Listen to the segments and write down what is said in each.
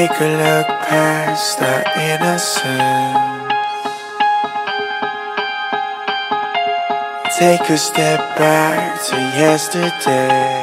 Take a look past our innocence. Take a step back to yesterday.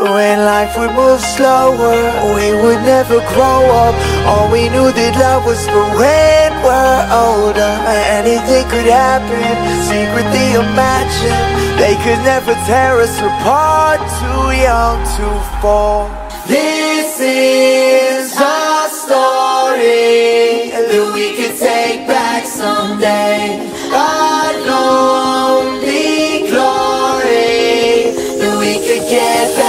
When life would move slower, we would never grow up. All we knew that love was for when we're older. Anything could happen, secretly imagine. They could never tear us apart, too young to fall. This is our story that we could take back someday. Our lonely glory that we could get back.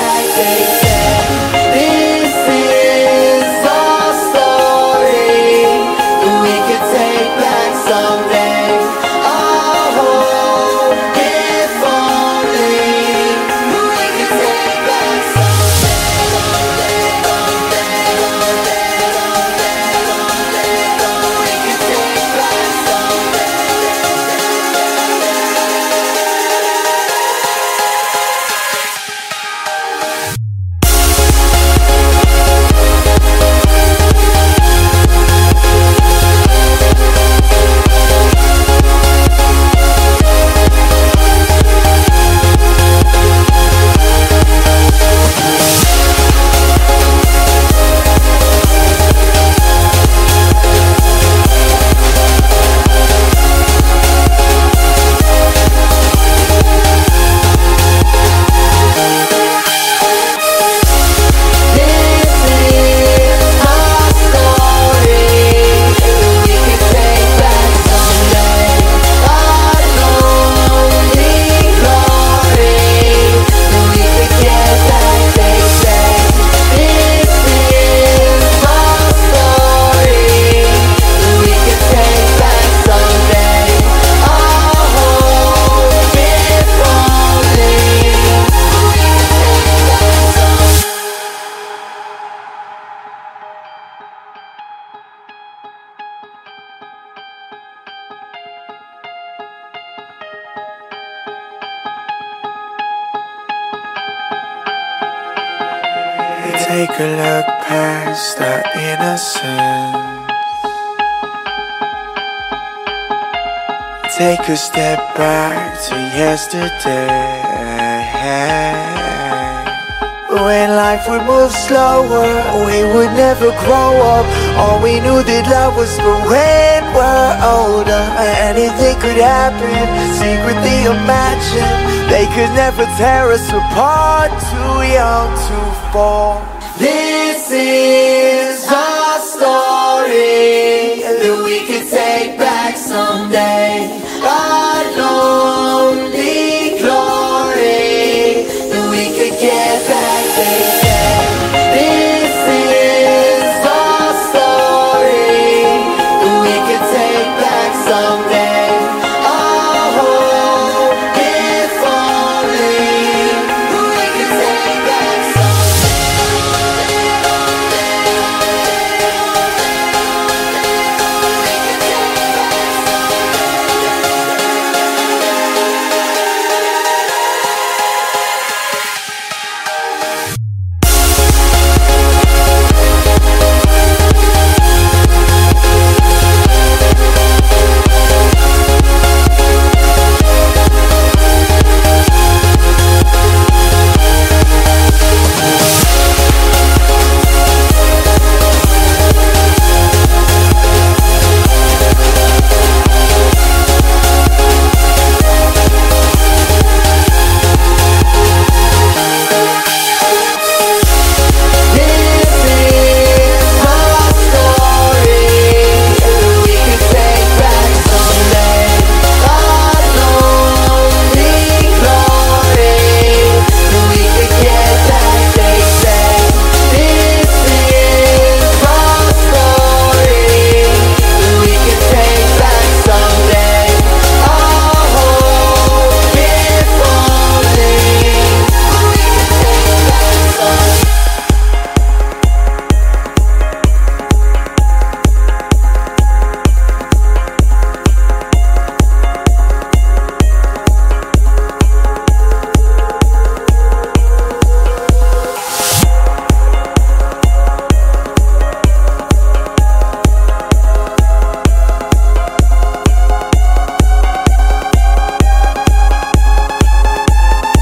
Take a look past our innocence. Take a step back to yesterday. When life would move slower, we would never grow up. All we knew that love was for when we're older. Anything could happen, secretly imagine. They could never tear us apart, too young to fall. This is our story.